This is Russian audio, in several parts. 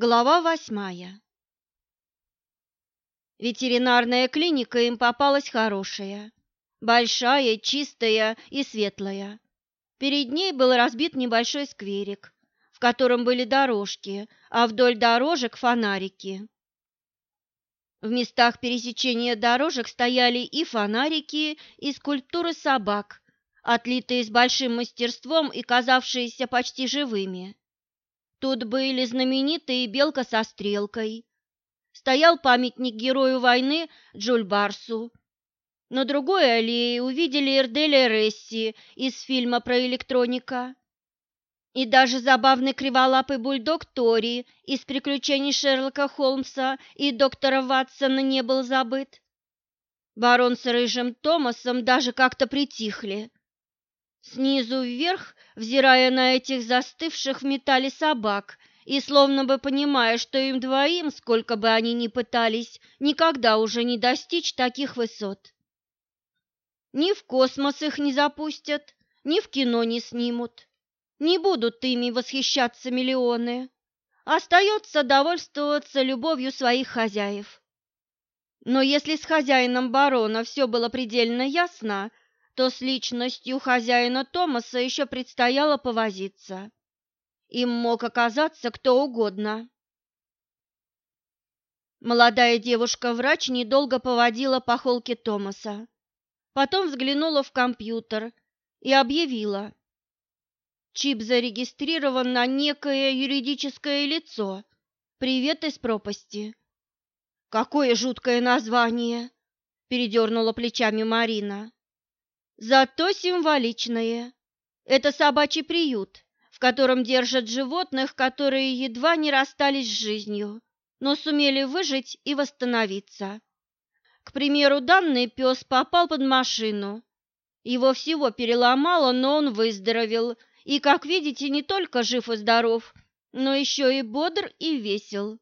Глава восьмая Ветеринарная клиника им попалась хорошая, большая, чистая и светлая. Перед ней был разбит небольшой скверик, в котором были дорожки, а вдоль дорожек фонарики. В местах пересечения дорожек стояли и фонарики, и скульптуры собак, отлитые с большим мастерством и казавшиеся почти живыми. Тут были знаменитые белка со стрелкой. Стоял памятник герою войны Джульбарсу. На другой аллее увидели Эрделя Ресси из фильма про электроника. И даже забавный криволапый бульдог Тори из приключений Шерлока Холмса и доктора Ватсона не был забыт. Барон с рыжим Томасом даже как-то притихли. Снизу вверх, взирая на этих застывших в металле собак и словно бы понимая, что им двоим, сколько бы они ни пытались, никогда уже не достичь таких высот. Ни в космос их не запустят, ни в кино не снимут. Не будут ими восхищаться миллионы. Остается довольствоваться любовью своих хозяев. Но если с хозяином барона все было предельно ясно, то с личностью хозяина Томаса еще предстояло повозиться. Им мог оказаться кто угодно. Молодая девушка-врач недолго поводила по холке Томаса, потом взглянула в компьютер и объявила. Чип зарегистрирован на некое юридическое лицо. Привет из пропасти. Какое жуткое название, передернула плечами Марина. Зато символичное. Это собачий приют, в котором держат животных, которые едва не расстались с жизнью, но сумели выжить и восстановиться. К примеру, данный пес попал под машину. Его всего переломало, но он выздоровел, и, как видите, не только жив и здоров, но еще и бодр и весел.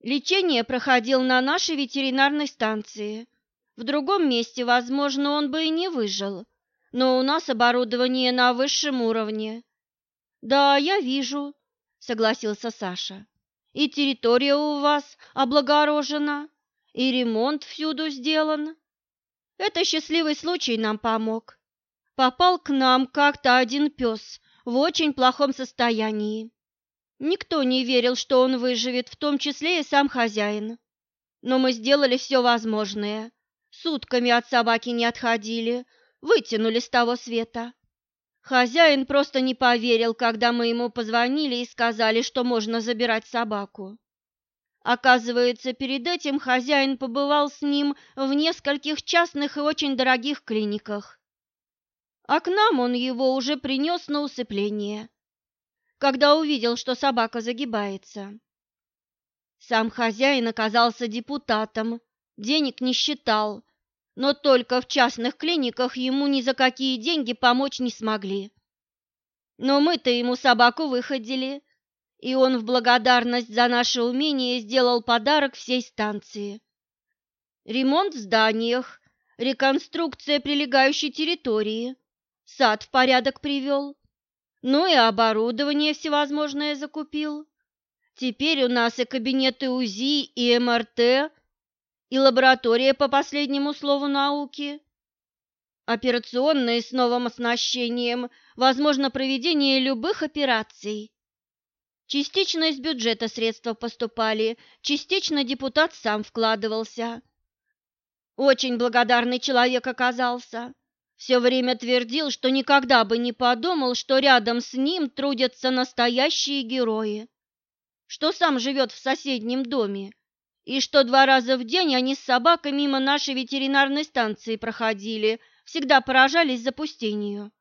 Лечение проходил на нашей ветеринарной станции. В другом месте, возможно, он бы и не выжил, но у нас оборудование на высшем уровне. Да, я вижу, согласился Саша. И территория у вас облагорожена, и ремонт всюду сделан. Это счастливый случай нам помог. Попал к нам как-то один пес в очень плохом состоянии. Никто не верил, что он выживет, в том числе и сам хозяин. Но мы сделали все возможное, Сутками от собаки не отходили, вытянули с того света. Хозяин просто не поверил, когда мы ему позвонили и сказали, что можно забирать собаку. Оказывается, перед этим хозяин побывал с ним в нескольких частных и очень дорогих клиниках. А к нам он его уже принес на усыпление, когда увидел, что собака загибается. Сам хозяин оказался депутатом, денег не считал, но только в частных клиниках ему ни за какие деньги помочь не смогли. Но мы-то ему собаку выходили, и он в благодарность за наше умение сделал подарок всей станции. Ремонт в зданиях, реконструкция прилегающей территории, сад в порядок привел, ну и оборудование всевозможное закупил. Теперь у нас и кабинеты УЗИ, и МРТ, и лаборатория по последнему слову науки, операционные с новым оснащением, возможно проведение любых операций. Частично из бюджета средства поступали, частично депутат сам вкладывался. Очень благодарный человек оказался. Все время твердил, что никогда бы не подумал, что рядом с ним трудятся настоящие герои, что сам живет в соседнем доме и что два раза в день они с собакой мимо нашей ветеринарной станции проходили, всегда поражались запустению.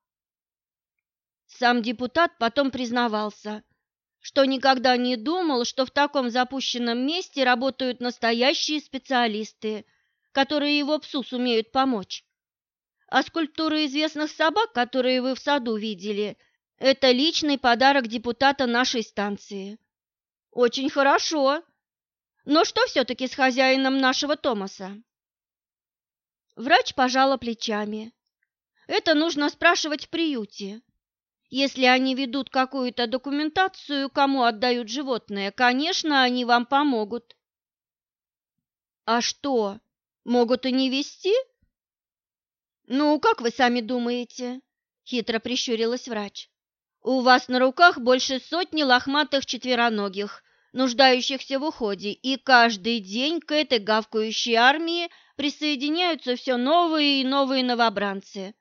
Сам депутат потом признавался, что никогда не думал, что в таком запущенном месте работают настоящие специалисты, которые его псу сумеют помочь. А скульптуры известных собак, которые вы в саду видели, это личный подарок депутата нашей станции. Очень хорошо, но что все-таки с хозяином нашего Томаса? Врач пожала плечами. Это нужно спрашивать в приюте. Если они ведут какую-то документацию, кому отдают животное, конечно, они вам помогут. А что, могут и не вести? Ну, как вы сами думаете? Хитро прищурилась врач. У вас на руках больше сотни лохматых четвероногих, нуждающихся в уходе, и каждый день к этой гавкающей армии присоединяются все новые и новые новобранцы.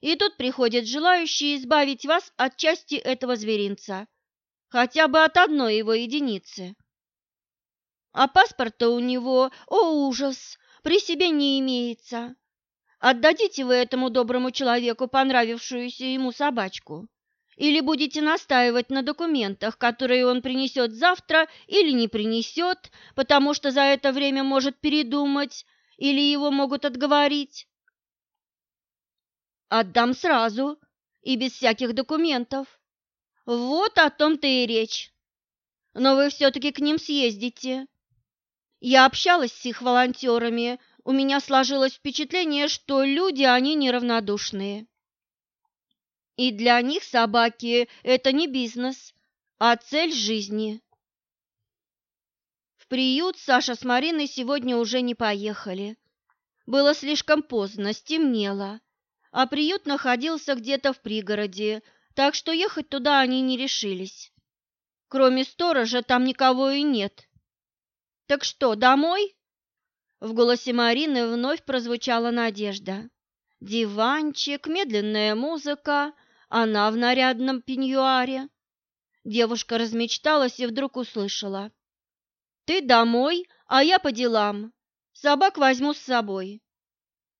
И тут приходят желающие избавить вас от части этого зверинца, хотя бы от одной его единицы. А паспорта у него, о ужас, при себе не имеется. Отдадите вы этому доброму человеку понравившуюся ему собачку? Или будете настаивать на документах, которые он принесет завтра или не принесет, потому что за это время может передумать, или его могут отговорить? Отдам сразу и без всяких документов. Вот о том-то и речь. Но вы все-таки к ним съездите. Я общалась с их волонтерами, у меня сложилось впечатление, что люди, они неравнодушные. И для них собаки – это не бизнес, а цель жизни. В приют Саша с Мариной сегодня уже не поехали. Было слишком поздно, стемнело, а приют находился где-то в пригороде, так что ехать туда они не решились. Кроме сторожа там никого и нет. «Так что, домой?» В голосе Марины вновь прозвучала надежда. Диванчик, медленная музыка, она в нарядном пеньюаре. Девушка размечталась и вдруг услышала. «Ты домой, а я по делам. Собак возьму с собой».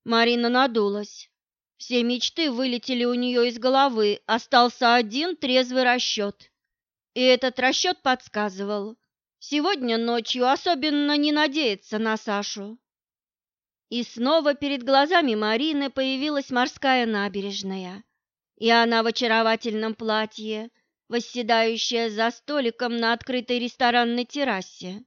Марина надулась. Все мечты вылетели у нее из головы, остался один трезвый расчет. И этот расчет подсказывал. Сегодня ночью особенно не надеяться на Сашу. И снова перед глазами Марины появилась морская набережная и она в очаровательном платье, восседающая за столиком на открытой ресторанной террасе.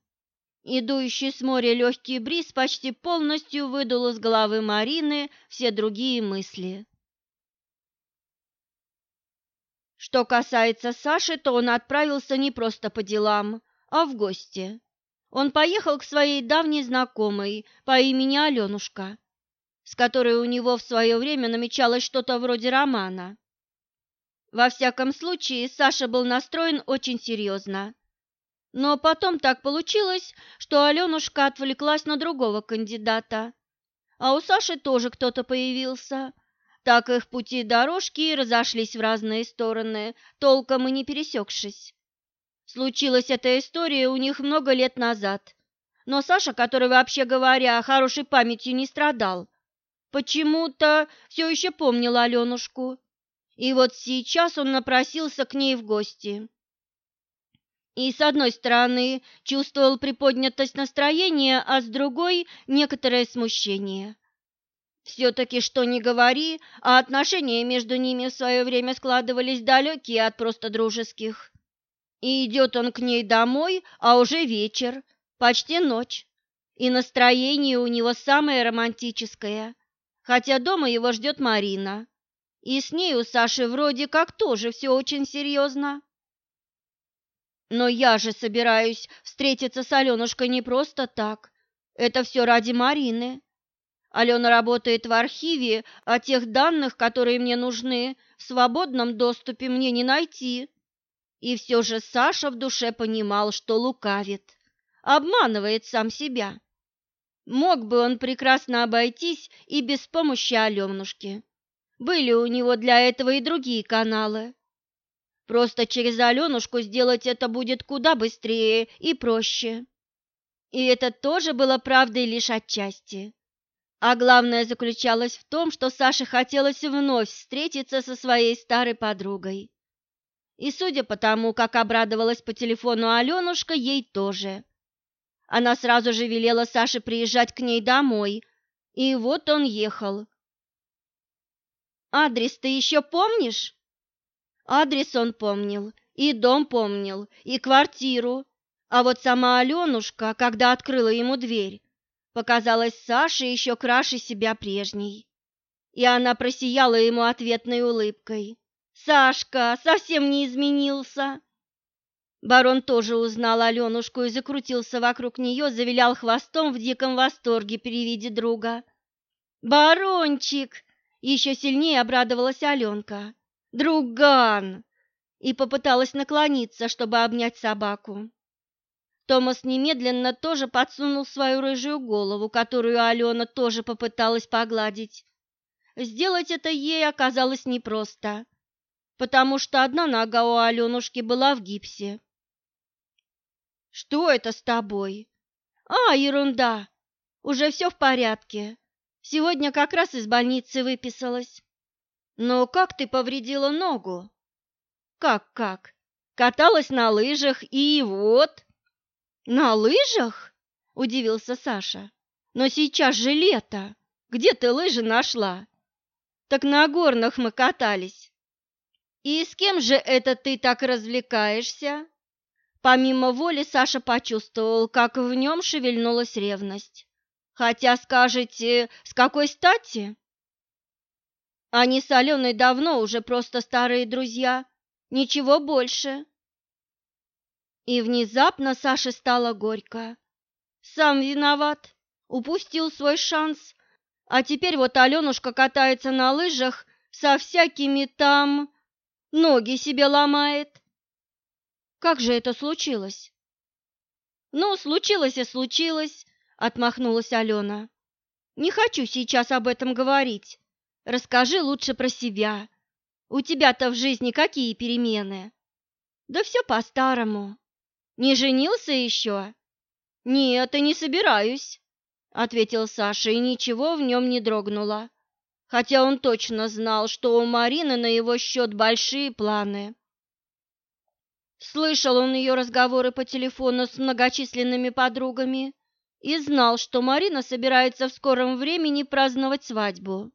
Идущий с моря легкий бриз почти полностью выдул из головы Марины все другие мысли. Что касается Саши, то он отправился не просто по делам, а в гости. Он поехал к своей давней знакомой по имени Аленушка, с которой у него в свое время намечалось что-то вроде романа. Во всяком случае, Саша был настроен очень серьезно. Но потом так получилось, что Аленушка отвлеклась на другого кандидата. А у Саши тоже кто-то появился. Так их пути дорожки разошлись в разные стороны, толком и не пересекшись. Случилась эта история у них много лет назад. Но Саша, который, вообще говоря, хорошей памятью не страдал, почему-то все еще помнил Аленушку и вот сейчас он напросился к ней в гости. И с одной стороны чувствовал приподнятость настроения, а с другой – некоторое смущение. Все-таки что ни говори, а отношения между ними в свое время складывались далекие от просто дружеских. И идет он к ней домой, а уже вечер, почти ночь, и настроение у него самое романтическое, хотя дома его ждет Марина. И с ней у Саши вроде как тоже все очень серьезно. Но я же собираюсь встретиться с Аленушкой не просто так. Это все ради Марины. Алена работает в архиве, а тех данных, которые мне нужны, в свободном доступе мне не найти. И все же Саша в душе понимал, что лукавит, обманывает сам себя. Мог бы он прекрасно обойтись и без помощи Аленушки. Были у него для этого и другие каналы. Просто через Аленушку сделать это будет куда быстрее и проще. И это тоже было правдой лишь отчасти. А главное заключалось в том, что Саше хотелось вновь встретиться со своей старой подругой. И судя по тому, как обрадовалась по телефону Аленушка, ей тоже. Она сразу же велела Саше приезжать к ней домой, и вот он ехал. Адрес ты еще помнишь? Адрес он помнил, и дом помнил, и квартиру. А вот сама Аленушка, когда открыла ему дверь, показалась Саше еще краше себя прежней. И она просияла ему ответной улыбкой. Сашка совсем не изменился. Барон тоже узнал Аленушку и закрутился вокруг нее, завилял хвостом в диком восторге при виде друга. «Барончик!» — еще сильнее обрадовалась Аленка. «Друган!» и попыталась наклониться, чтобы обнять собаку. Томас немедленно тоже подсунул свою рыжую голову, которую Алена тоже попыталась погладить. Сделать это ей оказалось непросто, потому что одна нога у Аленушки была в гипсе. «Что это с тобой?» «А, ерунда! Уже все в порядке. Сегодня как раз из больницы выписалась». «Но как ты повредила ногу?» «Как-как? Каталась на лыжах и вот...» «На лыжах?» – удивился Саша. «Но сейчас же лето. Где ты лыжи нашла?» «Так на горных мы катались». «И с кем же это ты так развлекаешься?» Помимо воли Саша почувствовал, как в нем шевельнулась ревность. «Хотя, скажете, с какой стати?» Они с Аленой давно уже просто старые друзья, ничего больше. И внезапно Саше стало горько. Сам виноват, упустил свой шанс, а теперь вот Аленушка катается на лыжах со всякими там... ноги себе ломает. Как же это случилось? Ну, случилось и случилось, отмахнулась Алена. Не хочу сейчас об этом говорить. Расскажи лучше про себя. У тебя-то в жизни какие перемены? Да все по-старому. Не женился еще? Нет, и не собираюсь, ответил Саша, и ничего в нем не дрогнуло. Хотя он точно знал, что у Марины на его счет большие планы. Слышал он ее разговоры по телефону с многочисленными подругами и знал, что Марина собирается в скором времени праздновать свадьбу.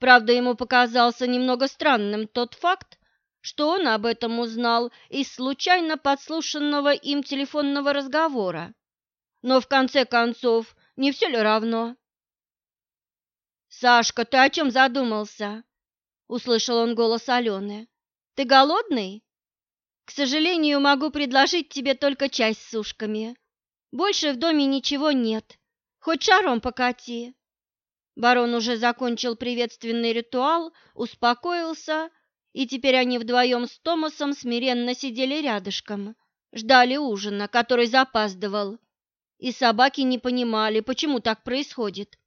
Правда, ему показался немного странным тот факт, что он об этом узнал из случайно подслушанного им телефонного разговора. Но в конце концов, не все ли равно? «Сашка, ты о чем задумался?» — услышал он голос Алены. «Ты голодный?» «К сожалению, могу предложить тебе только чай с сушками. Больше в доме ничего нет. Хоть шаром покати». Барон уже закончил приветственный ритуал, успокоился и теперь они вдвоем с Томасом смиренно сидели рядышком, ждали ужина, который запаздывал, и собаки не понимали, почему так происходит.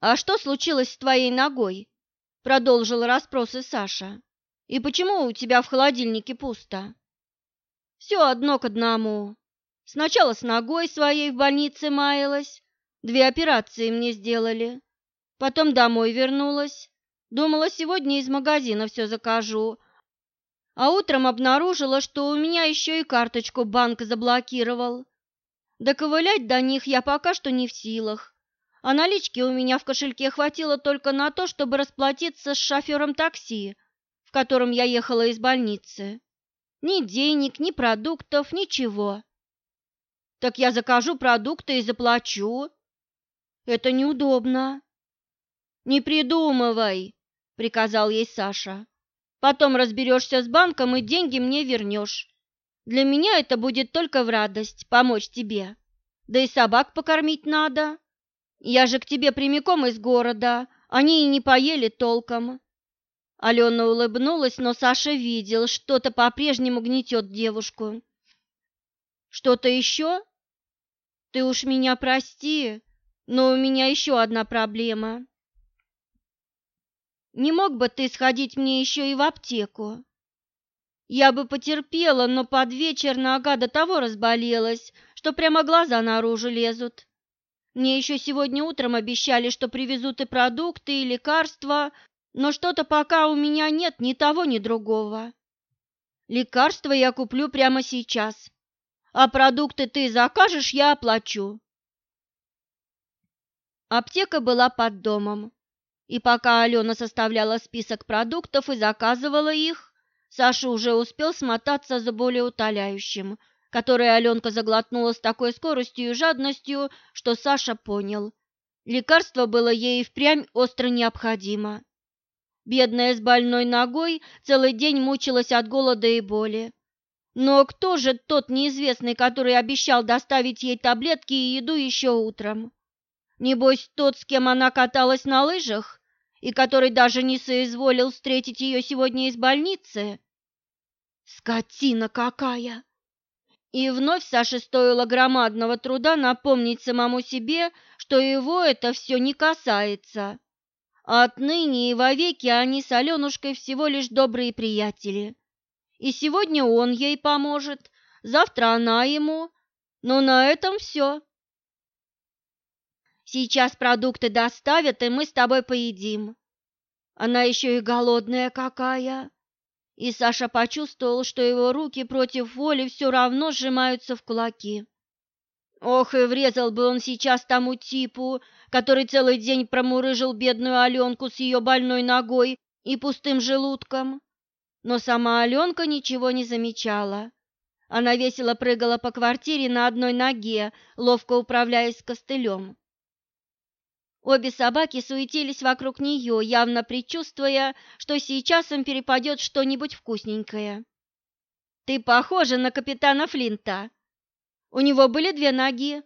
«А что случилось с твоей ногой?» — продолжил расспросы Саша. «И почему у тебя в холодильнике пусто?» «Все одно к одному. Сначала с ногой своей в больнице маялась, две операции мне сделали, потом домой вернулась, Думала, сегодня из магазина все закажу, а утром обнаружила, что у меня еще и карточку банк заблокировал. Доковылять до них я пока что не в силах, а налички у меня в кошельке хватило только на то, чтобы расплатиться с шофером такси, в котором я ехала из больницы. Ни денег, ни продуктов, ничего. Так я закажу продукты и заплачу. Это неудобно. «Не придумывай!» — приказал ей Саша. «Потом разберешься с банком и деньги мне вернешь. Для меня это будет только в радость помочь тебе. Да и собак покормить надо. Я же к тебе прямиком из города, они и не поели толком». Алена улыбнулась, но Саша видел, что-то по-прежнему гнетет девушку. «Что-то еще? Ты уж меня прости, но у меня еще одна проблема. Не мог бы ты сходить мне еще и в аптеку? Я бы потерпела, но под вечер нога до того разболелась, что прямо глаза наружу лезут. Мне еще сегодня утром обещали, что привезут и продукты, и лекарства, но что-то пока у меня нет ни того, ни другого. Лекарства я куплю прямо сейчас, а продукты ты закажешь, я оплачу. Аптека была под домом. И пока Алена составляла список продуктов и заказывала их, Саша уже успел смотаться за более утоляющим, который Аленка заглотнула с такой скоростью и жадностью, что Саша понял. Лекарство было ей впрямь остро необходимо. Бедная с больной ногой целый день мучилась от голода и боли. Но кто же тот неизвестный, который обещал доставить ей таблетки и еду еще утром? Небось, тот, с кем она каталась на лыжах, и который даже не соизволил встретить ее сегодня из больницы? Скотина какая! И вновь Саше стоило громадного труда напомнить самому себе, что его это все не касается. Отныне и вовеки они с Аленушкой всего лишь добрые приятели. И сегодня он ей поможет, завтра она ему, но на этом все. Сейчас продукты доставят, и мы с тобой поедим. Она еще и голодная какая. И Саша почувствовал, что его руки против воли все равно сжимаются в кулаки. Ох, и врезал бы он сейчас тому типу, который целый день промурыжил бедную Аленку с ее больной ногой и пустым желудком. Но сама Аленка ничего не замечала. Она весело прыгала по квартире на одной ноге, ловко управляясь костылем. Обе собаки суетились вокруг нее, явно предчувствуя, что сейчас им перепадет что-нибудь вкусненькое. «Ты похожа на капитана Флинта. У него были две ноги.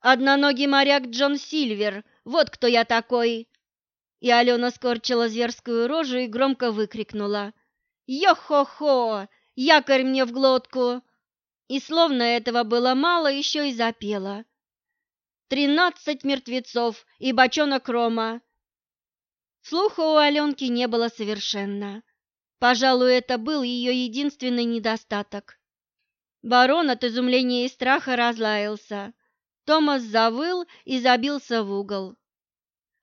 Одноногий моряк Джон Сильвер, вот кто я такой!» И Алена скорчила зверскую рожу и громко выкрикнула. «Йо-хо-хо! Якорь мне в глотку!» И словно этого было мало, еще и запела тринадцать мертвецов и бочонок рома. Слуха у Аленки не было совершенно. Пожалуй, это был ее единственный недостаток. Барон от изумления и страха разлаялся. Томас завыл и забился в угол.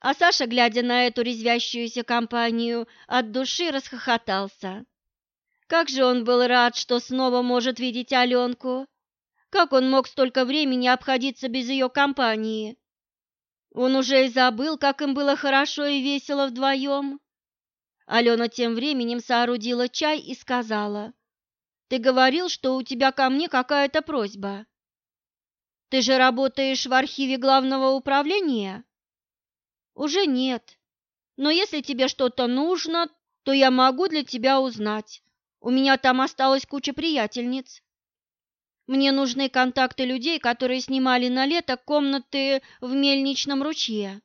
А Саша, глядя на эту резвящуюся компанию, от души расхохотался. Как же он был рад, что снова может видеть Аленку. Как он мог столько времени обходиться без ее компании? Он уже и забыл, как им было хорошо и весело вдвоем. Алена тем временем соорудила чай и сказала, «Ты говорил, что у тебя ко мне какая-то просьба. Ты же работаешь в архиве главного управления?» «Уже нет. Но если тебе что-то нужно, то я могу для тебя узнать. У меня там осталась куча приятельниц». Мне нужны контакты людей, которые снимали на лето комнаты в мельничном ручье.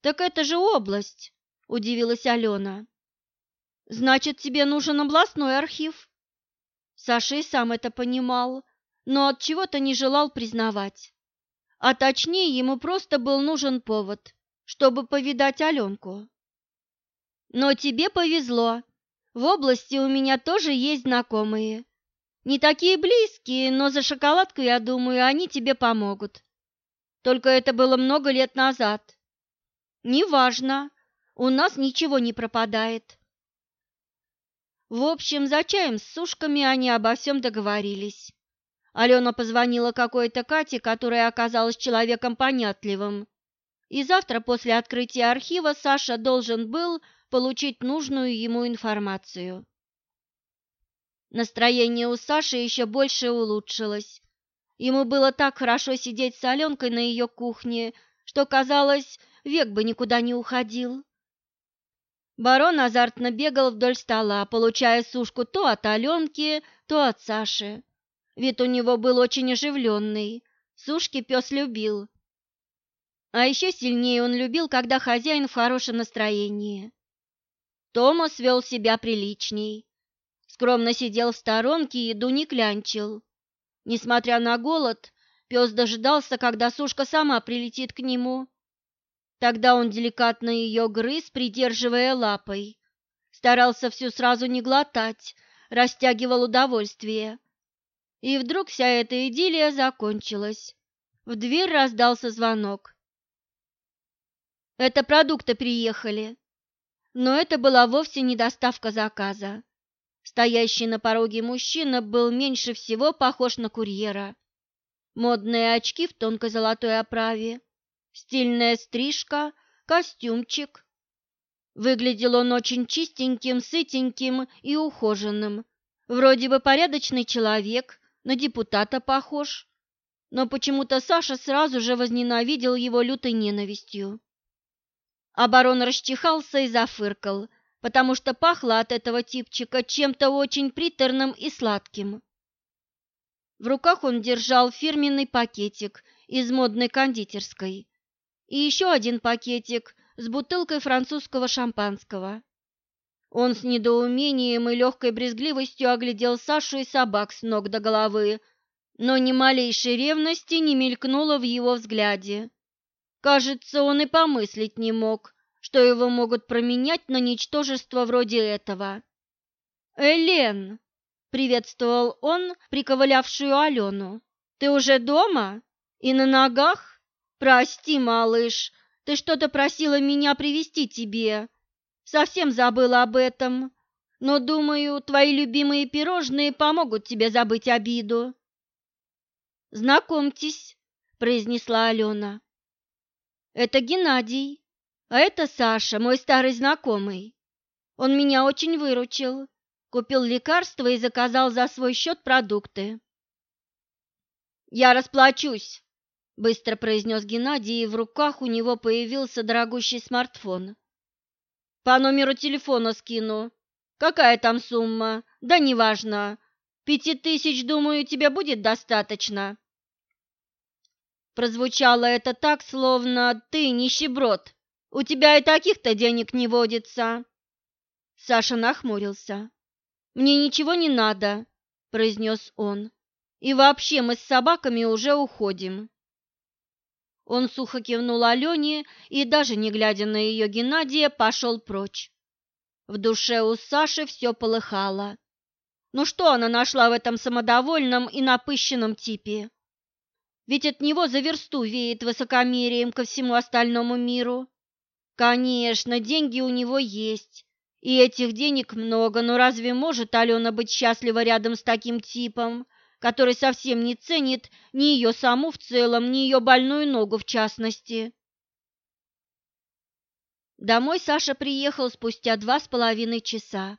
Так это же область, удивилась Алена. Значит, тебе нужен областной архив. Саша и сам это понимал, но от чего-то не желал признавать. А точнее, ему просто был нужен повод, чтобы повидать Аленку. Но тебе повезло. В области у меня тоже есть знакомые. Не такие близкие, но за шоколадку, я думаю, они тебе помогут. Только это было много лет назад. Неважно, у нас ничего не пропадает. В общем, за чаем с сушками они обо всем договорились. Алена позвонила какой-то Кате, которая оказалась человеком понятливым. И завтра после открытия архива Саша должен был получить нужную ему информацию. Настроение у Саши еще больше улучшилось. Ему было так хорошо сидеть с Аленкой на ее кухне, что, казалось, век бы никуда не уходил. Барон азартно бегал вдоль стола, получая сушку то от Аленки, то от Саши. Вид у него был очень оживленный, сушки пес любил. А еще сильнее он любил, когда хозяин в хорошем настроении. Томас вел себя приличней скромно сидел в сторонке и еду не клянчил. Несмотря на голод, пес дожидался, когда сушка сама прилетит к нему. Тогда он деликатно ее грыз, придерживая лапой. Старался всю сразу не глотать, растягивал удовольствие. И вдруг вся эта идиллия закончилась. В дверь раздался звонок. Это продукты приехали. Но это была вовсе не доставка заказа. Стоящий на пороге мужчина был меньше всего похож на курьера. Модные очки в тонкой золотой оправе, стильная стрижка, костюмчик. Выглядел он очень чистеньким, сытеньким и ухоженным. Вроде бы порядочный человек, на депутата похож. Но почему-то Саша сразу же возненавидел его лютой ненавистью. Оборон расчихался и зафыркал, потому что пахло от этого типчика чем-то очень приторным и сладким. В руках он держал фирменный пакетик из модной кондитерской и еще один пакетик с бутылкой французского шампанского. Он с недоумением и легкой брезгливостью оглядел Сашу и собак с ног до головы, но ни малейшей ревности не мелькнуло в его взгляде. Кажется, он и помыслить не мог, что его могут променять на ничтожество вроде этого. «Элен!» — приветствовал он приковылявшую Алену. «Ты уже дома? И на ногах? Прости, малыш, ты что-то просила меня привезти тебе. Совсем забыла об этом. Но, думаю, твои любимые пирожные помогут тебе забыть обиду». «Знакомьтесь», — произнесла Алена. «Это Геннадий, а это Саша, мой старый знакомый. Он меня очень выручил. Купил лекарства и заказал за свой счет продукты. «Я расплачусь», — быстро произнес Геннадий, и в руках у него появился дорогущий смартфон. «По номеру телефона скину. Какая там сумма? Да неважно. Пяти тысяч, думаю, тебе будет достаточно». Прозвучало это так, словно ты нищеброд. У тебя и таких-то денег не водится. Саша нахмурился. «Мне ничего не надо», – произнес он. «И вообще мы с собаками уже уходим». Он сухо кивнул Алене и, даже не глядя на ее Геннадия, пошел прочь. В душе у Саши все полыхало. Ну что она нашла в этом самодовольном и напыщенном типе? Ведь от него за версту веет высокомерием ко всему остальному миру. Конечно, деньги у него есть, и этих денег много, но разве может Алена быть счастлива рядом с таким типом, который совсем не ценит ни ее саму в целом, ни ее больную ногу в частности? Домой Саша приехал спустя два с половиной часа.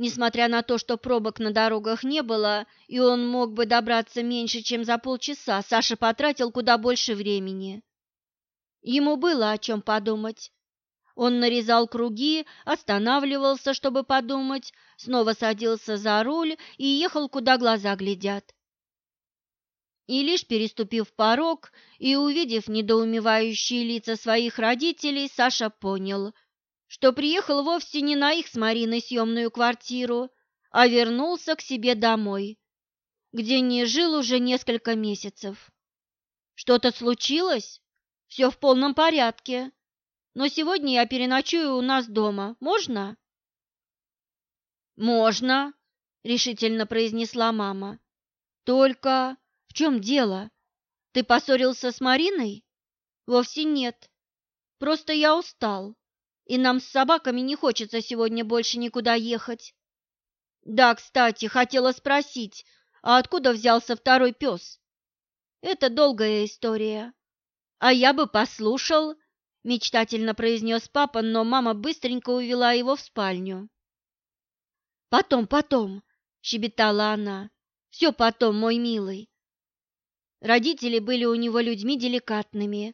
Несмотря на то, что пробок на дорогах не было, и он мог бы добраться меньше, чем за полчаса, Саша потратил куда больше времени. Ему было о чем подумать. Он нарезал круги, останавливался, чтобы подумать, снова садился за руль и ехал, куда глаза глядят. И лишь переступив порог и увидев недоумевающие лица своих родителей, Саша понял, что приехал вовсе не на их с Мариной съемную квартиру, а вернулся к себе домой, где не жил уже несколько месяцев. Что-то случилось? Все в полном порядке но сегодня я переночую у нас дома. Можно?» «Можно», — решительно произнесла мама. «Только в чем дело? Ты поссорился с Мариной?» «Вовсе нет. Просто я устал, и нам с собаками не хочется сегодня больше никуда ехать». «Да, кстати, хотела спросить, а откуда взялся второй пес?» «Это долгая история. А я бы послушал», мечтательно произнес папа, но мама быстренько увела его в спальню. Потом, потом, щебетала она. Все потом, мой милый. Родители были у него людьми деликатными.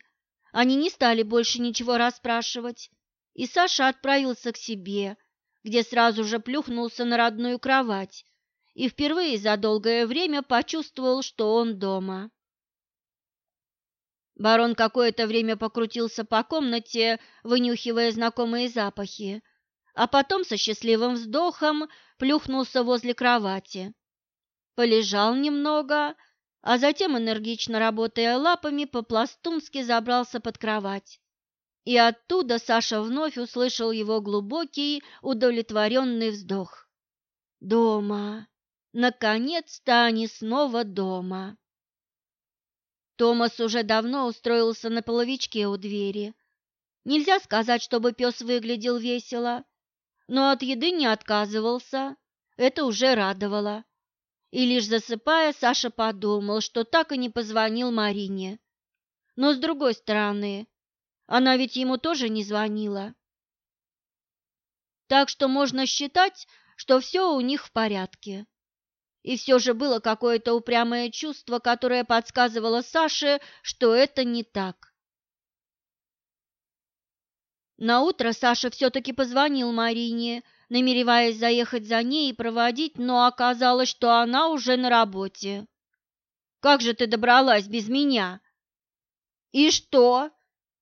Они не стали больше ничего расспрашивать, и Саша отправился к себе, где сразу же плюхнулся на родную кровать и впервые за долгое время почувствовал, что он дома. Барон какое-то время покрутился по комнате, вынюхивая знакомые запахи, а потом со счастливым вздохом плюхнулся возле кровати. Полежал немного, а затем, энергично работая лапами, по-пластунски забрался под кровать. И оттуда Саша вновь услышал его глубокий, удовлетворенный вздох. «Дома! Наконец-то они снова дома!» Томас уже давно устроился на половичке у двери. Нельзя сказать, чтобы пес выглядел весело, но от еды не отказывался, это уже радовало. И лишь засыпая, Саша подумал, что так и не позвонил Марине. Но с другой стороны, она ведь ему тоже не звонила. Так что можно считать, что все у них в порядке. И все же было какое-то упрямое чувство, которое подсказывало Саше, что это не так. На утро Саша все-таки позвонил Марине, намереваясь заехать за ней и проводить, но оказалось, что она уже на работе. «Как же ты добралась без меня?» «И что?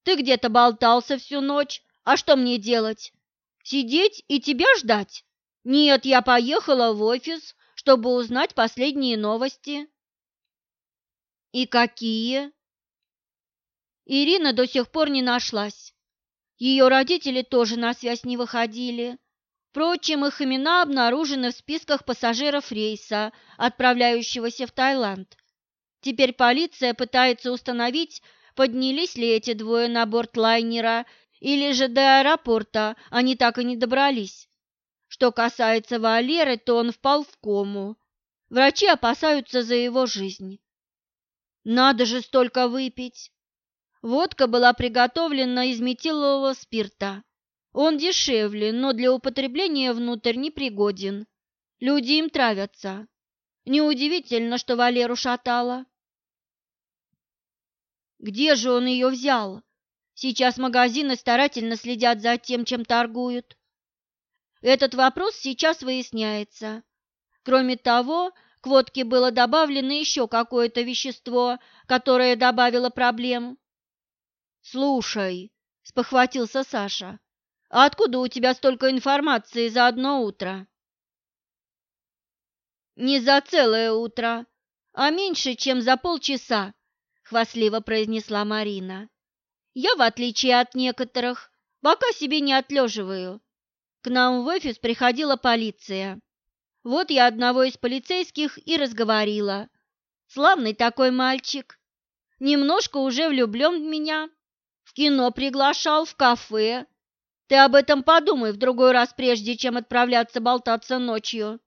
Ты где-то болтался всю ночь, а что мне делать? Сидеть и тебя ждать? Нет, я поехала в офис, чтобы узнать последние новости». «И какие?» Ирина до сих пор не нашлась. Ее родители тоже на связь не выходили. Впрочем, их имена обнаружены в списках пассажиров рейса, отправляющегося в Таиланд. Теперь полиция пытается установить, поднялись ли эти двое на борт лайнера, или же до аэропорта они так и не добрались. Что касается Валеры, то он впал в кому. Врачи опасаются за его жизнь. Надо же столько выпить! Водка была приготовлена из метилового спирта. Он дешевле, но для употребления внутрь непригоден. Люди им травятся. Неудивительно, что Валеру шатало. Где же он ее взял? Сейчас магазины старательно следят за тем, чем торгуют. Этот вопрос сейчас выясняется. Кроме того, к водке было добавлено еще какое-то вещество, которое добавило проблем. «Слушай», — спохватился Саша, — «а откуда у тебя столько информации за одно утро?» «Не за целое утро, а меньше, чем за полчаса», — хвастливо произнесла Марина. «Я, в отличие от некоторых, пока себе не отлеживаю. К нам в офис приходила полиция. Вот я одного из полицейских и разговорила. Славный такой мальчик. Немножко уже влюблен в меня, кино приглашал, в кафе. Ты об этом подумай в другой раз, прежде чем отправляться болтаться ночью.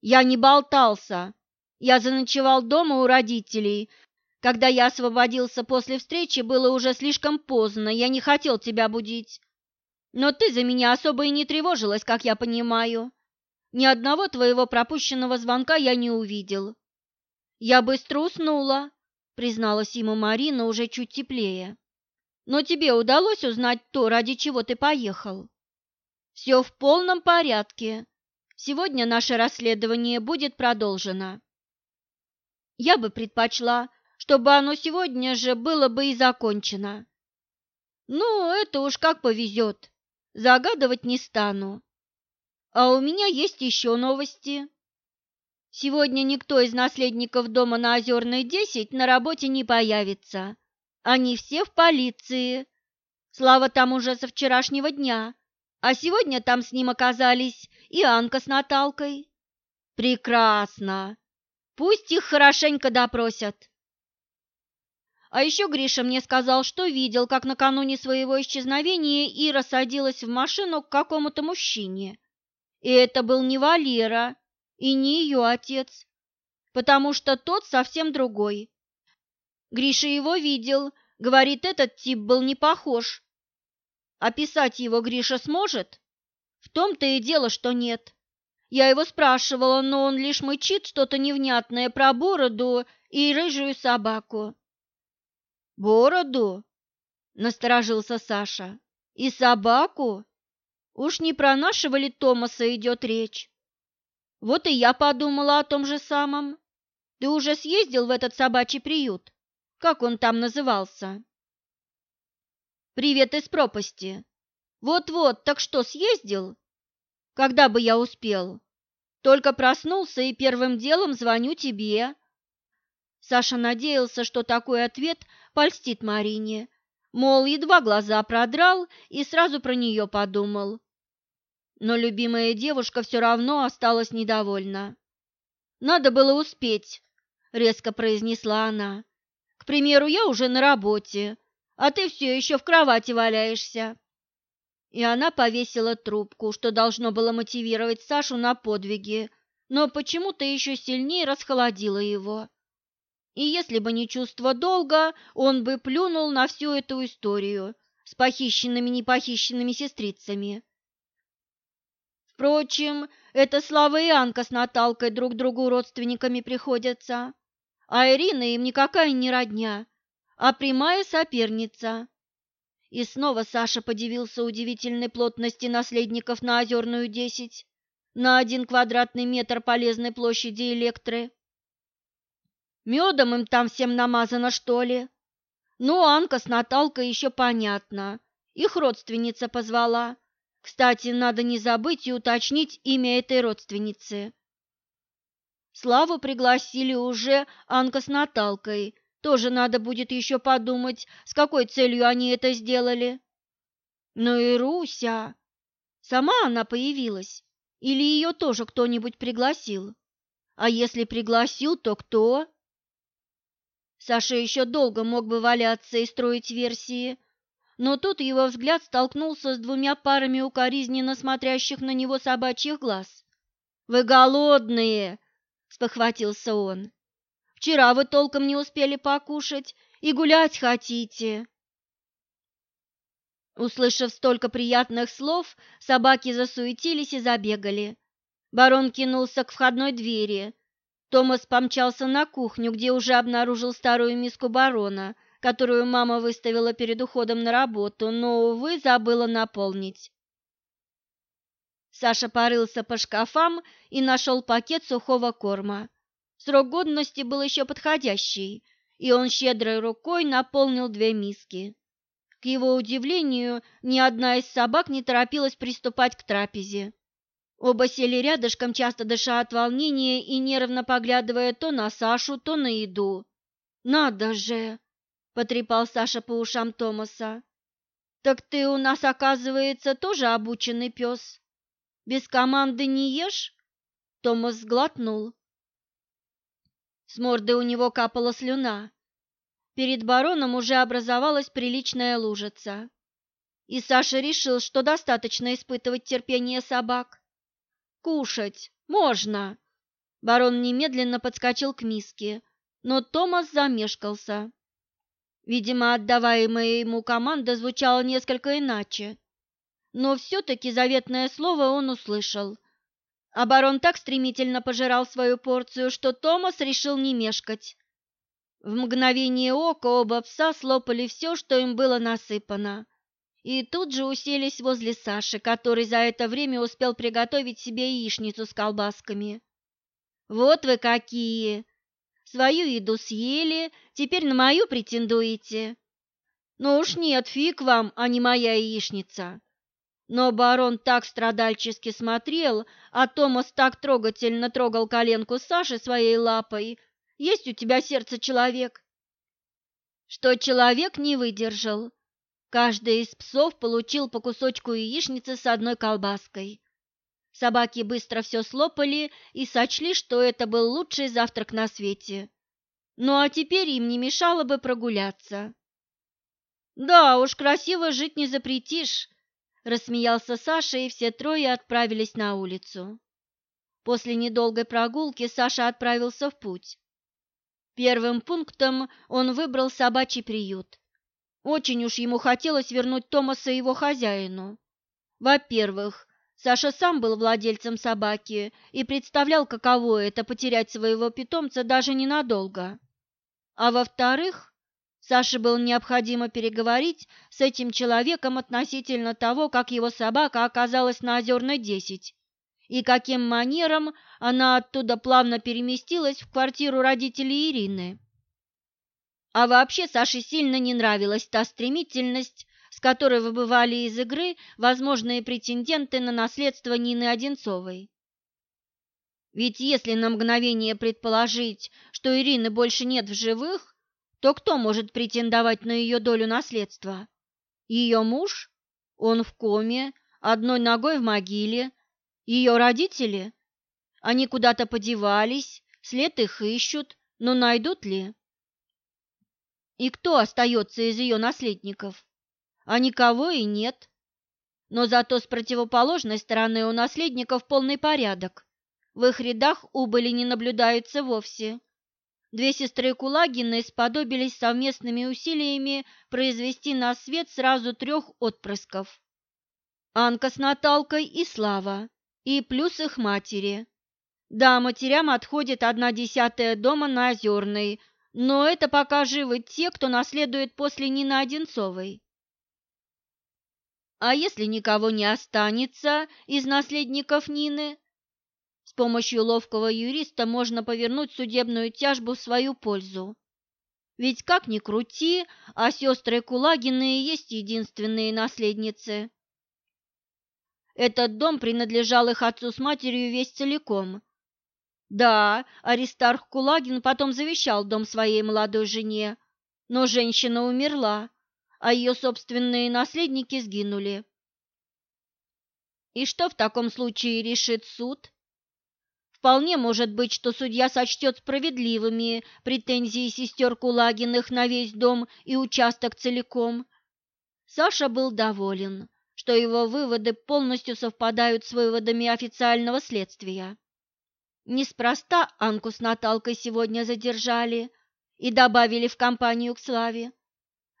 Я не болтался. Я заночевал дома у родителей. Когда я освободился после встречи, было уже слишком поздно, я не хотел тебя будить. Но ты за меня особо и не тревожилась, как я понимаю. Ни одного твоего пропущенного звонка я не увидел. Я быстро уснула, призналась ему Марина уже чуть теплее. Но тебе удалось узнать то, ради чего ты поехал? Все в полном порядке. Сегодня наше расследование будет продолжено. Я бы предпочла, чтобы оно сегодня же было бы и закончено. Ну, это уж как повезет. Загадывать не стану. А у меня есть еще новости. Сегодня никто из наследников дома на Озерной 10 на работе не появится. Они все в полиции. Слава там уже со вчерашнего дня. А сегодня там с ним оказались и Анка с Наталкой. Прекрасно. Пусть их хорошенько допросят. А еще Гриша мне сказал, что видел, как накануне своего исчезновения Ира садилась в машину к какому-то мужчине. И это был не Валера и не ее отец, потому что тот совсем другой. Гриша его видел, говорит, этот тип был не похож. Описать его Гриша сможет? В том-то и дело, что нет. Я его спрашивала, но он лишь мычит что-то невнятное про бороду и рыжую собаку. «Бороду?» — насторожился Саша. «И собаку? Уж не про нашего ли Томаса идет речь?» Вот и я подумала о том же самом. Ты уже съездил в этот собачий приют? Как он там назывался? Привет из пропасти. Вот-вот, так что, съездил? Когда бы я успел? Только проснулся и первым делом звоню тебе. Саша надеялся, что такой ответ польстит Марине. Мол, едва глаза продрал и сразу про нее подумал. Но любимая девушка все равно осталась недовольна. «Надо было успеть», — резко произнесла она. К примеру, я уже на работе, а ты все еще в кровати валяешься. И она повесила трубку, что должно было мотивировать Сашу на подвиги, но почему-то еще сильнее расхолодило его. И если бы не чувство долга, он бы плюнул на всю эту историю с похищенными-непохищенными сестрицами. Впрочем, это Слава и Анка с Наталкой друг другу родственниками приходятся а Ирина им никакая не родня, а прямая соперница. И снова Саша подивился удивительной плотности наследников на Озерную 10, на один квадратный метр полезной площади Электры. Медом им там всем намазано, что ли? Ну, Анка с Наталкой еще понятно. Их родственница позвала. Кстати, надо не забыть и уточнить имя этой родственницы. Славу пригласили уже Анка с Наталкой. Тоже надо будет еще подумать, с какой целью они это сделали. Ну и Руся. Сама она появилась? Или ее тоже кто-нибудь пригласил? А если пригласил, то кто? Саша еще долго мог бы валяться и строить версии, но тут его взгляд столкнулся с двумя парами укоризненно смотрящих на него собачьих глаз. «Вы голодные!» – спохватился он. «Вчера вы толком не успели покушать и гулять хотите!» Услышав столько приятных слов, собаки засуетились и забегали. Барон кинулся к входной двери, Томас помчался на кухню, где уже обнаружил старую миску барона, которую мама выставила перед уходом на работу, но, увы, забыла наполнить. Саша порылся по шкафам и нашел пакет сухого корма. Срок годности был еще подходящий, и он щедрой рукой наполнил две миски. К его удивлению, ни одна из собак не торопилась приступать к трапезе. Оба сели рядышком, часто дыша от волнения и нервно поглядывая то на Сашу, то на еду. «Надо же!» — потрепал Саша по ушам Томаса. «Так ты у нас, оказывается, тоже обученный пес. Без команды не ешь?» Томас сглотнул. С морды у него капала слюна. Перед бароном уже образовалась приличная лужица. И Саша решил, что достаточно испытывать терпение собак. Кушать можно. Барон немедленно подскочил к миске, но Томас замешкался. Видимо, отдаваемая ему команда звучала несколько иначе. Но все-таки заветное слово он услышал. А барон так стремительно пожирал свою порцию, что Томас решил не мешкать. В мгновение ока оба пса слопали все, что им было насыпано и тут же уселись возле Саши, который за это время успел приготовить себе яичницу с колбасками. «Вот вы какие! Свою еду съели, теперь на мою претендуете?» «Ну уж нет, фиг вам, а не моя яичница!» Но барон так страдальчески смотрел, а Томас так трогательно трогал коленку Саши своей лапой. «Есть у тебя сердце человек?» Что человек не выдержал Каждый из псов получил по кусочку яичницы с одной колбаской. Собаки быстро все слопали и сочли, что это был лучший завтрак на свете. Ну а теперь им не мешало бы прогуляться. «Да уж, красиво жить не запретишь», – рассмеялся Саша, и все трое отправились на улицу. После недолгой прогулки Саша отправился в путь. Первым пунктом он выбрал собачий приют. Очень уж ему хотелось вернуть Томаса его хозяину. Во-первых, Саша сам был владельцем собаки и представлял, каково это потерять своего питомца даже ненадолго. А во-вторых, Саше было необходимо переговорить с этим человеком относительно того, как его собака оказалась на Озерной 10 и каким манером она оттуда плавно переместилась в квартиру родителей Ирины. А вообще Саше сильно не нравилась та стремительность, с которой выбывали из игры возможные претенденты на наследство Нины Одинцовой. Ведь если на мгновение предположить, что Ирины больше нет в живых, то кто может претендовать на ее долю наследства? Ее муж? Он в коме, одной ногой в могиле. Ее родители? Они куда-то подевались, след их ищут, но найдут ли? И кто остается из ее наследников? А никого и нет. Но зато с противоположной стороны у наследников полный порядок. В их рядах убыли не наблюдается вовсе. Две сестры Кулагины сподобились совместными усилиями произвести на свет сразу трех отпрысков. Анка с Наталкой и Слава, и плюс их матери. Да, матерям отходит одна десятая дома на Озерной, но это пока живы те, кто наследует после Нины Одинцовой. А если никого не останется из наследников Нины? С помощью ловкого юриста можно повернуть судебную тяжбу в свою пользу. Ведь как ни крути, а сестры Кулагины и есть единственные наследницы. Этот дом принадлежал их отцу с матерью весь целиком. Да, Аристарх Кулагин потом завещал дом своей молодой жене, но женщина умерла, а ее собственные наследники сгинули. И что в таком случае решит суд? Вполне может быть, что судья сочтет справедливыми претензии сестер Кулагиных на весь дом и участок целиком. Саша был доволен, что его выводы полностью совпадают с выводами официального следствия. Неспроста Анку с Наталкой сегодня задержали и добавили в компанию к Славе.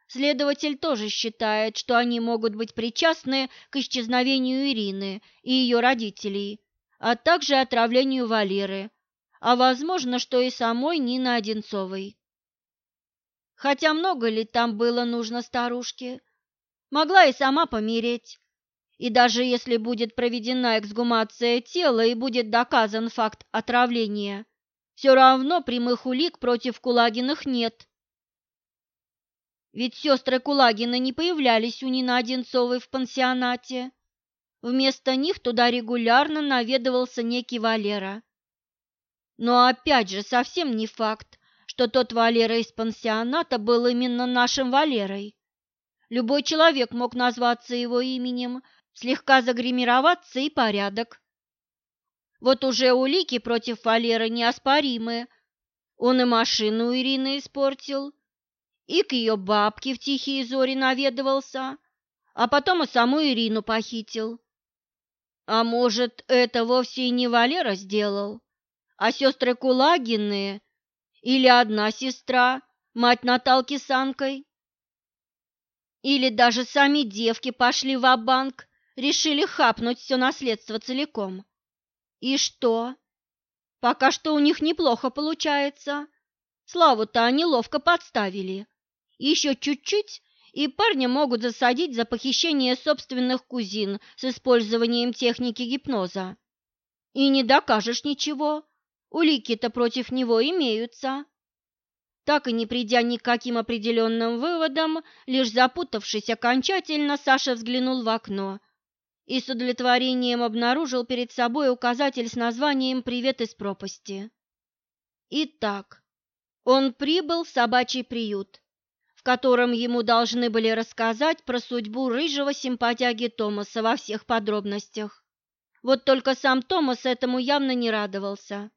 Следователь тоже считает, что они могут быть причастны к исчезновению Ирины и ее родителей, а также отравлению Валеры, а возможно, что и самой Нины Одинцовой. Хотя много ли там было нужно старушке? Могла и сама помереть. И даже если будет проведена эксгумация тела и будет доказан факт отравления, все равно прямых улик против Кулагиных нет. Ведь сестры Кулагины не появлялись у Нины Одинцовой в пансионате. Вместо них туда регулярно наведывался некий Валера. Но опять же, совсем не факт, что тот Валера из пансионата был именно нашим Валерой. Любой человек мог назваться его именем, слегка загримироваться и порядок. Вот уже улики против Валеры неоспоримы. Он и машину Ирины испортил, и к ее бабке в тихие зори наведывался, а потом и саму Ирину похитил. А может, это вовсе и не Валера сделал, а сестры Кулагины или одна сестра, мать Наталки с Анкой? Или даже сами девки пошли в банк решили хапнуть все наследство целиком. И что? Пока что у них неплохо получается. Славу-то они ловко подставили. Еще чуть-чуть, и парня могут засадить за похищение собственных кузин с использованием техники гипноза. И не докажешь ничего, улики-то против него имеются. Так и не придя ни к каким определенным выводам, лишь запутавшись окончательно, Саша взглянул в окно и с удовлетворением обнаружил перед собой указатель с названием «Привет из пропасти». Итак, он прибыл в собачий приют в котором ему должны были рассказать про судьбу рыжего симпатяги Томаса во всех подробностях. Вот только сам Томас этому явно не радовался.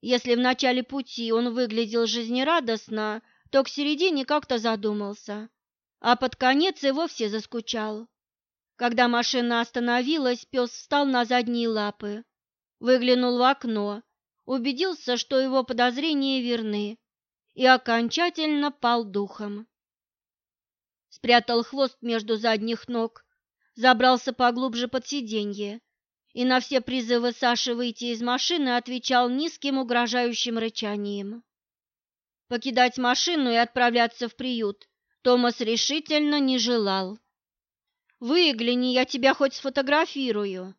Если в начале пути он выглядел жизнерадостно, то к середине как-то задумался, а под конец и вовсе заскучал. Когда машина остановилась, пес встал на задние лапы, выглянул в окно, убедился, что его подозрения верны, и окончательно пал духом спрятал хвост между задних ног, забрался поглубже под сиденье и на все призывы Саши выйти из машины отвечал низким угрожающим рычанием. Покидать машину и отправляться в приют Томас решительно не желал. «Выгляни, я тебя хоть сфотографирую».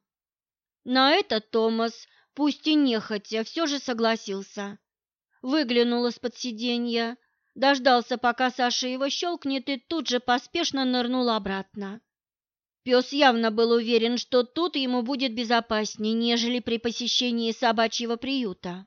На это Томас, пусть и нехотя, все же согласился. Выглянул из-под сиденья, дождался, пока Саша его щелкнет, и тут же поспешно нырнул обратно. Пес явно был уверен, что тут ему будет безопаснее, нежели при посещении собачьего приюта.